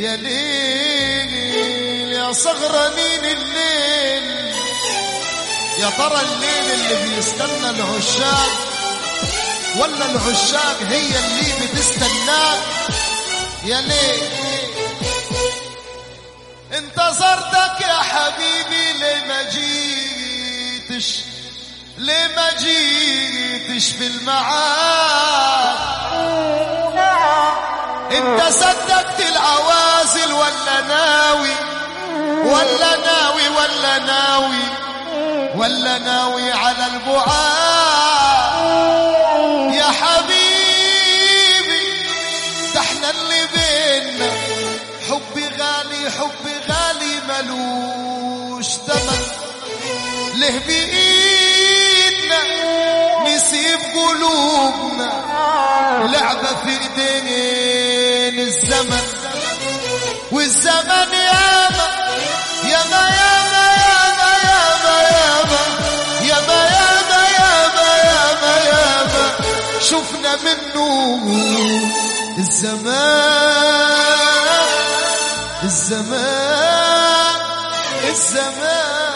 يا ليل يا صغرى مين الليل يا ترى الليل اللي بيستنى العشاق؟ ولا العشاق هي اللي بتستناك يا ليل انتظرتك يا حبيبي ليه ما جيتش ليه ما جيتش بالمعاد صدقت العوازل ولا ناوي؟ ولا ناوي ولا ناوي؟ ولا ناوي على البعاد؟ يا حبيبي ده إحنا اللي بينا حبي غالي حبي غالي ملوش تمن ليه بإيدنا نسيب قلوبنا؟ لعبة في ايدين الزمن والزمن ياما. ياما ياما ياما ياما ياما. ياما ياما ياما ياما ياما. شفنا منه الزمان الزمان الزمان.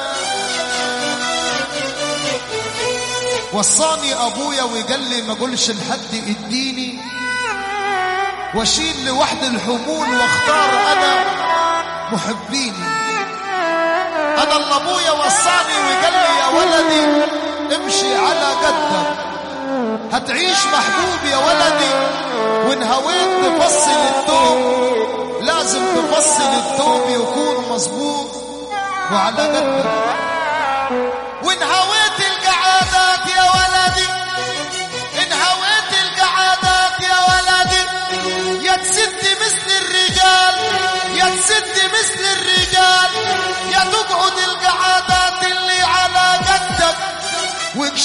وصاني أبويا وقال لي ما اقولش لحد اديني واشيل لوحدي الحمول واختار أنا محبيني. أنا اللي أبويا وصاني وقال لي يا ولدي امشي على قدك. هتعيش محبوب يا ولدي. وان هويت تفصل الثوب لازم تفصل الثوب يكون مظبوط وعلى قدك.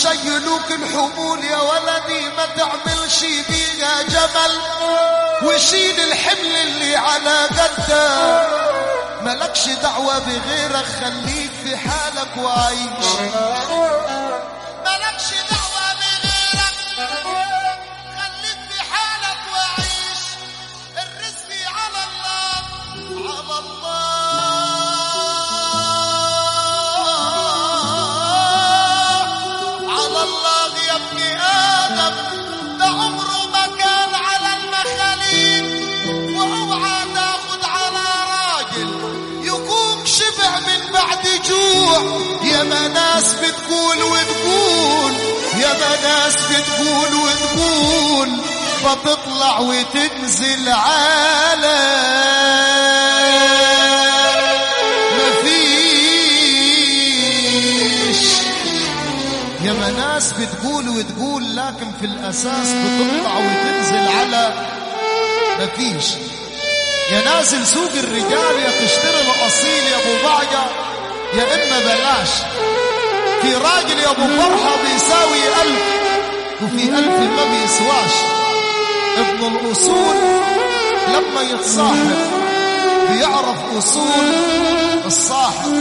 ويشيلوك الحمول يا ولدي ما تعملش بيها جمل وشيل الحمل اللي على قدك ملكش دعوة بغيرك خليك في حالك وعيش. ملكش دعوة بغيرك خليك في حالك وعيش. الرزق على الله على ما ناس بتقول وتقول يا ناس بتقول وتقول فتطلع وتنزل على مفيش يا ناس بتقول وتقول لكن في الأساس بتطلع وتنزل على مفيش يا نازل سوق الرجال يا تشتري الأصيل يا أبو بعجة يا إما بلاش. في راجل يا أبو فرحة بيساوي ألف وفي ألف ما بيسواش. ابن الأصول لما يتصاحب بيعرف أصول الصاحب.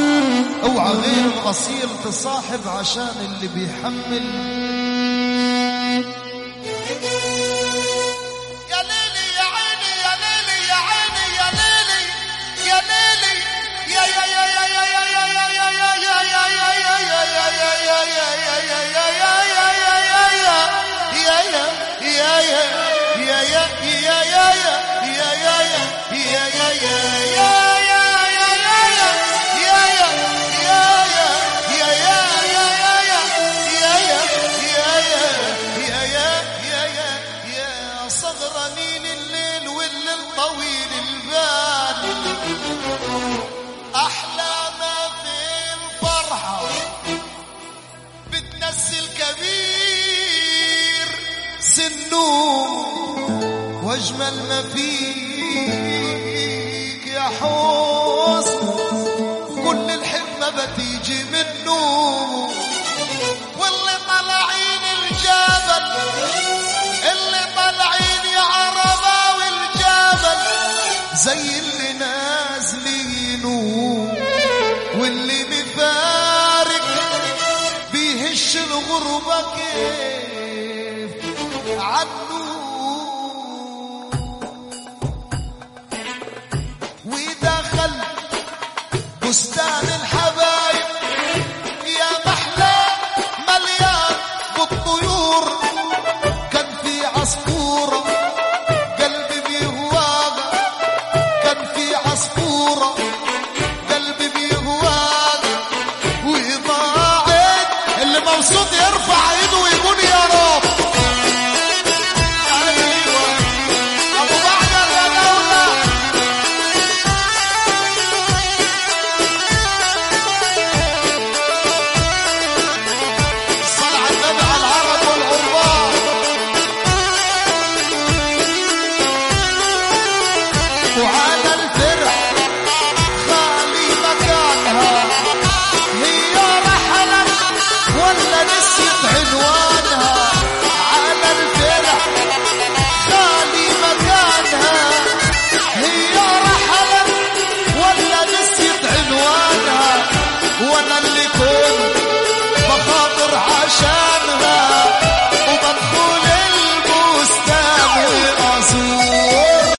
أوعى غير الأصيل تصاحب عشان اللي بيحمل yeah, yeah. سنه واجمل ما فيك يا حسن. كل الحكمة بتيجي منه واللي طالعين الجبل اللي طالعين يا عربة والجبل زي اللي نازلينه واللي مفارق بيهش الغربة كيف؟ عن